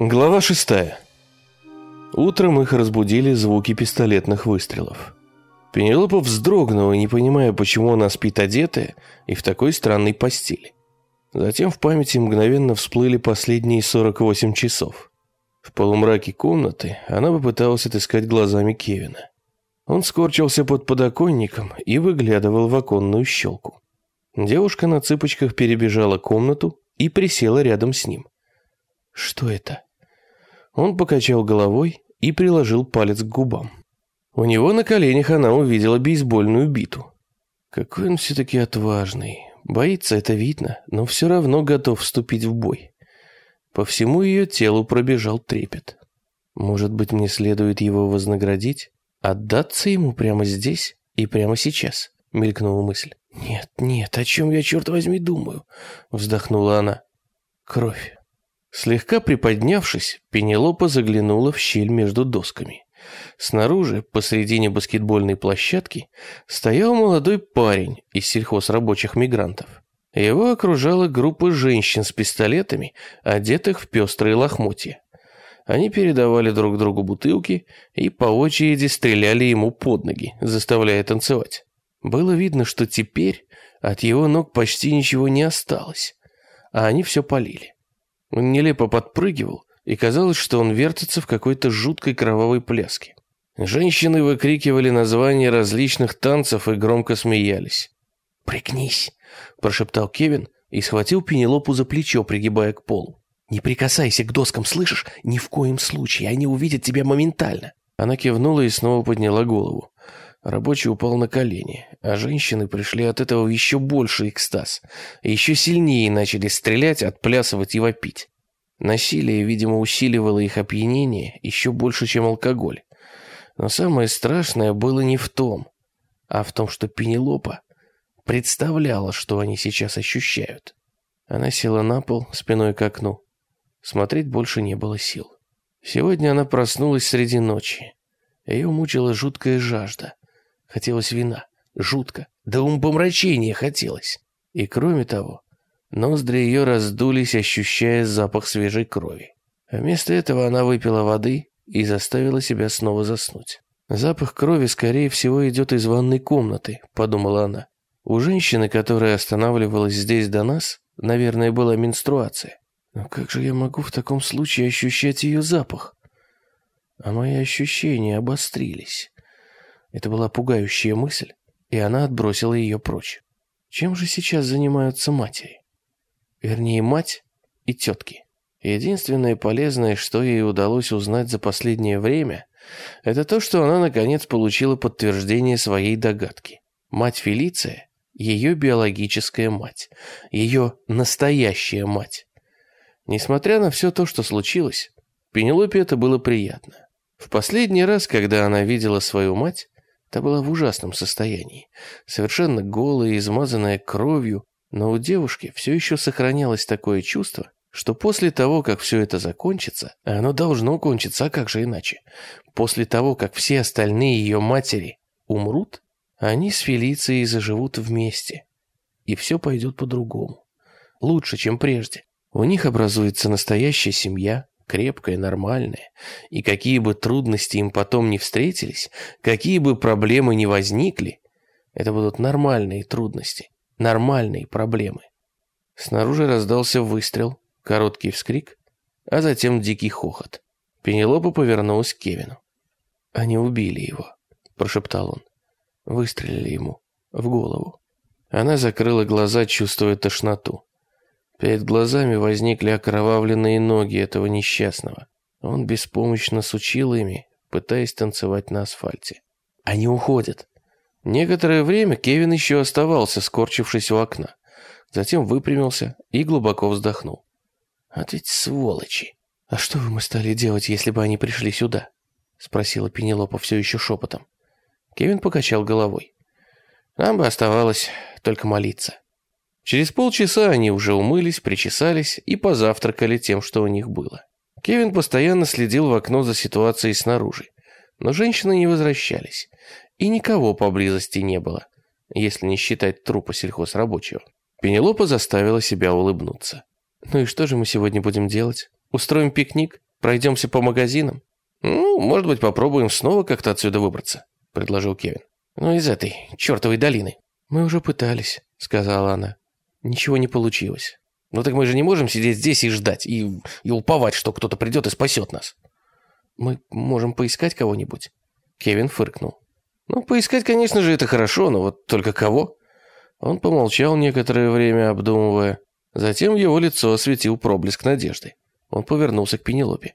Глава шестая. Утром их разбудили звуки пистолетных выстрелов. Пенелопа вздрогнула, не понимая, почему она спит одетая и в такой странной постели. Затем в памяти мгновенно всплыли последние 48 часов. В полумраке комнаты она попыталась отыскать глазами Кевина. Он скорчился под подоконником и выглядывал в оконную щелку. Девушка на цыпочках перебежала комнату и присела рядом с ним. «Что это?» Он покачал головой и приложил палец к губам. У него на коленях она увидела бейсбольную биту. Какой он все-таки отважный. Боится, это видно, но все равно готов вступить в бой. По всему ее телу пробежал трепет. Может быть, мне следует его вознаградить? Отдаться ему прямо здесь и прямо сейчас? Мелькнула мысль. Нет, нет, о чем я, черт возьми, думаю? Вздохнула она. Кровь. Слегка приподнявшись, Пенелопа заглянула в щель между досками. Снаружи, посредине баскетбольной площадки, стоял молодой парень из сельхозрабочих мигрантов. Его окружала группа женщин с пистолетами, одетых в пестрые лохмотья. Они передавали друг другу бутылки и по очереди стреляли ему под ноги, заставляя танцевать. Было видно, что теперь от его ног почти ничего не осталось, а они все полили. Он нелепо подпрыгивал, и казалось, что он вертится в какой-то жуткой кровавой пляске. Женщины выкрикивали названия различных танцев и громко смеялись. «Пригнись!» – прошептал Кевин и схватил Пенелопу за плечо, пригибая к полу. «Не прикасайся к доскам, слышишь? Ни в коем случае, они увидят тебя моментально!» Она кивнула и снова подняла голову. Рабочий упал на колени, а женщины пришли от этого в еще больший экстаз. Еще сильнее начали стрелять, отплясывать и вопить. Насилие, видимо, усиливало их опьянение еще больше, чем алкоголь. Но самое страшное было не в том, а в том, что Пенелопа представляла, что они сейчас ощущают. Она села на пол, спиной к окну. Смотреть больше не было сил. Сегодня она проснулась среди ночи. Ее мучила жуткая жажда. Хотелось вина. Жутко. До умопомрачения хотелось. И кроме того, Ноздри ее раздулись, ощущая запах свежей крови. Вместо этого она выпила воды и заставила себя снова заснуть. «Запах крови, скорее всего, идет из ванной комнаты», — подумала она. «У женщины, которая останавливалась здесь до нас, наверное, была менструация. Но как же я могу в таком случае ощущать ее запах?» А мои ощущения обострились. Это была пугающая мысль, и она отбросила ее прочь. Чем же сейчас занимаются матери? Вернее, мать и тетки. Единственное полезное, что ей удалось узнать за последнее время, это то, что она наконец получила подтверждение своей догадки. Мать Фелиция – ее биологическая мать, ее настоящая мать. Несмотря на все то, что случилось, Пенелопе это было приятно. В последний раз, когда она видела свою мать, та была в ужасном состоянии, совершенно голая, измазанная кровью, но у девушки все еще сохранялось такое чувство, что после того, как все это закончится, а оно должно кончиться, а как же иначе? После того, как все остальные ее матери умрут, они с Фелицией заживут вместе. И все пойдет по-другому. Лучше, чем прежде. У них образуется настоящая семья, крепкая, нормальная. И какие бы трудности им потом не встретились, какие бы проблемы не возникли, это будут нормальные трудности, нормальные проблемы. Снаружи раздался выстрел, короткий вскрик, а затем дикий хохот. Пенелопа повернулась к Кевину. «Они убили его», – прошептал он. Выстрелили ему в голову. Она закрыла глаза, чувствуя тошноту. Перед глазами возникли окровавленные ноги этого несчастного. Он беспомощно сучил ими, пытаясь танцевать на асфальте. «Они уходят», Некоторое время Кевин еще оставался, скорчившись у окна. Затем выпрямился и глубоко вздохнул. «А ведь сволочи!» «А что бы мы стали делать, если бы они пришли сюда?» Спросила Пенелопа все еще шепотом. Кевин покачал головой. «Нам бы оставалось только молиться». Через полчаса они уже умылись, причесались и позавтракали тем, что у них было. Кевин постоянно следил в окно за ситуацией снаружи, но женщины не возвращались и никого поблизости не было. если не считать трупа сельхозрабочего. Пенелопа заставила себя улыбнуться. «Ну и что же мы сегодня будем делать? Устроим пикник? Пройдемся по магазинам?» «Ну, может быть, попробуем снова как-то отсюда выбраться», — предложил Кевин. «Ну, из этой чертовой долины». «Мы уже пытались», — сказала она. «Ничего не получилось». «Ну так мы же не можем сидеть здесь и ждать, и, и уповать, что кто-то придет и спасет нас». «Мы можем поискать кого-нибудь?» Кевин фыркнул. «Ну, поискать, конечно же, это хорошо, но вот только кого?» Он помолчал некоторое время, обдумывая. Затем его лицо осветил проблеск надежды. Он повернулся к Пенелопе.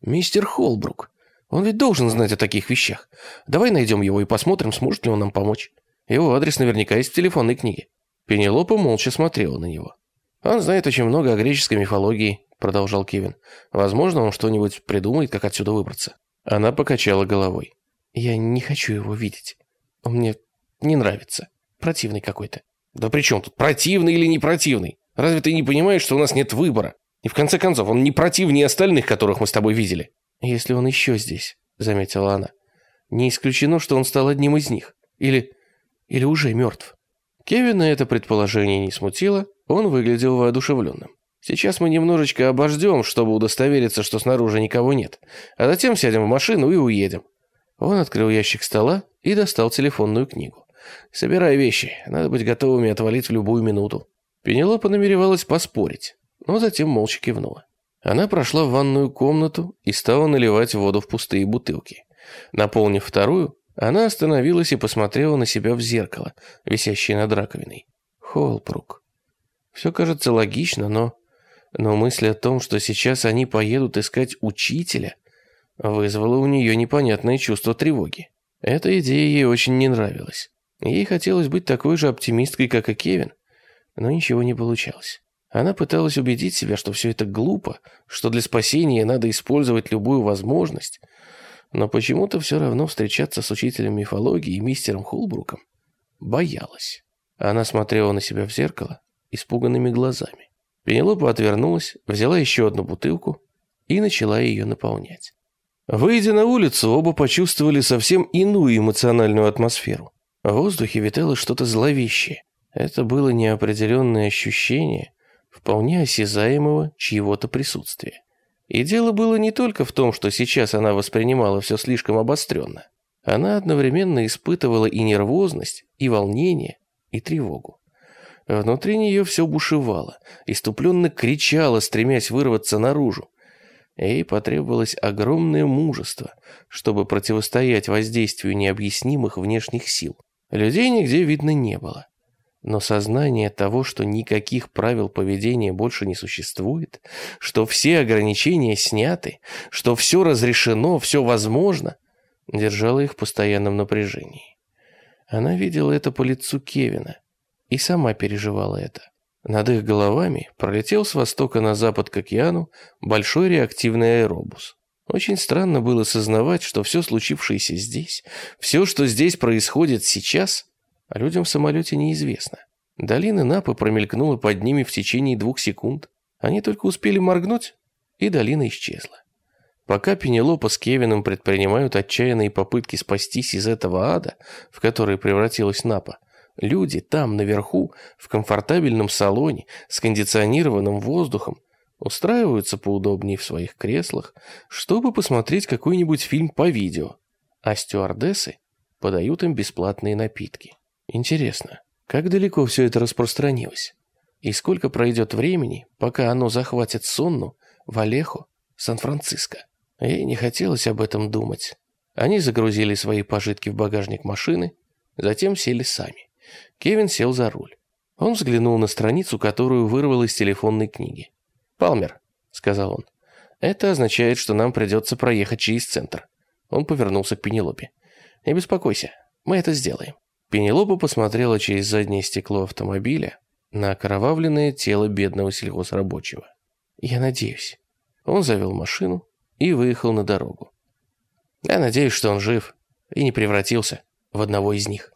«Мистер Холбрук, он ведь должен знать о таких вещах. Давай найдем его и посмотрим, сможет ли он нам помочь. Его адрес наверняка есть в телефонной книге». Пенелопа молча смотрела на него. «Он знает очень много о греческой мифологии», — продолжал Кевин. «Возможно, он что-нибудь придумает, как отсюда выбраться». Она покачала головой. «Я не хочу его видеть. Он мне не нравится. Противный какой-то». «Да при чем тут противный или не противный? Разве ты не понимаешь, что у нас нет выбора? И в конце концов, он не противнее остальных, которых мы с тобой видели». «Если он еще здесь», — заметила она. «Не исключено, что он стал одним из них. Или... или уже мертв». Кевина это предположение не смутило, он выглядел воодушевленным. «Сейчас мы немножечко обождем, чтобы удостовериться, что снаружи никого нет, а затем сядем в машину и уедем». Он открыл ящик стола и достал телефонную книгу. «Собирай вещи, надо быть готовыми отвалить в любую минуту». Пенелопа намеревалась поспорить, но затем молча кивнула. Она прошла в ванную комнату и стала наливать воду в пустые бутылки. Наполнив вторую, она остановилась и посмотрела на себя в зеркало, висящее над раковиной. Холпрук. Все кажется логично, но... Но мысль о том, что сейчас они поедут искать учителя, вызвала у нее непонятное чувство тревоги. Эта идея ей очень не нравилась. Ей хотелось быть такой же оптимисткой, как и Кевин, но ничего не получалось. Она пыталась убедить себя, что все это глупо, что для спасения надо использовать любую возможность, но почему-то все равно встречаться с учителем мифологии и мистером Холбруком боялась. Она смотрела на себя в зеркало испуганными глазами. Пенелопа отвернулась, взяла еще одну бутылку и начала ее наполнять. Выйдя на улицу, оба почувствовали совсем иную эмоциональную атмосферу. В воздухе витало что-то зловещее. Это было неопределенное ощущение, вполне осязаемого чьего-то присутствия. И дело было не только в том, что сейчас она воспринимала все слишком обостренно. Она одновременно испытывала и нервозность, и волнение, и тревогу. Внутри нее все бушевало, иступленно кричало, стремясь вырваться наружу. Ей потребовалось огромное мужество, чтобы противостоять воздействию необъяснимых внешних сил. Людей нигде видно не было. Но сознание того, что никаких правил поведения больше не существует, что все ограничения сняты, что все разрешено, все возможно, держало их в постоянном напряжении. Она видела это по лицу Кевина и сама переживала это. Над их головами пролетел с востока на запад к океану большой реактивный аэробус. Очень странно было сознавать, что все случившееся здесь, все, что здесь происходит сейчас, а людям в самолете неизвестно. Долина Напы промелькнула под ними в течение двух секунд. Они только успели моргнуть, и долина исчезла. Пока Пенелопа с Кевином предпринимают отчаянные попытки спастись из этого ада, в который превратилась Напа, люди там, наверху, в комфортабельном салоне, с кондиционированным воздухом, устраиваются поудобнее в своих креслах, чтобы посмотреть какой-нибудь фильм по видео, а стюардессы подают им бесплатные напитки. Интересно, как далеко все это распространилось? И сколько пройдет времени, пока оно захватит Сонну, Валеху, Сан-Франциско? Ей не хотелось об этом думать. Они загрузили свои пожитки в багажник машины, затем сели сами. Кевин сел за руль. Он взглянул на страницу, которую вырвал из телефонной книги. «Палмер», — сказал он, — «это означает, что нам придется проехать через центр». Он повернулся к Пенелопе. «Не беспокойся, мы это сделаем». Пенелопа посмотрела через заднее стекло автомобиля на окровавленное тело бедного сельхозрабочего. «Я надеюсь». Он завел машину и выехал на дорогу. «Я надеюсь, что он жив и не превратился в одного из них».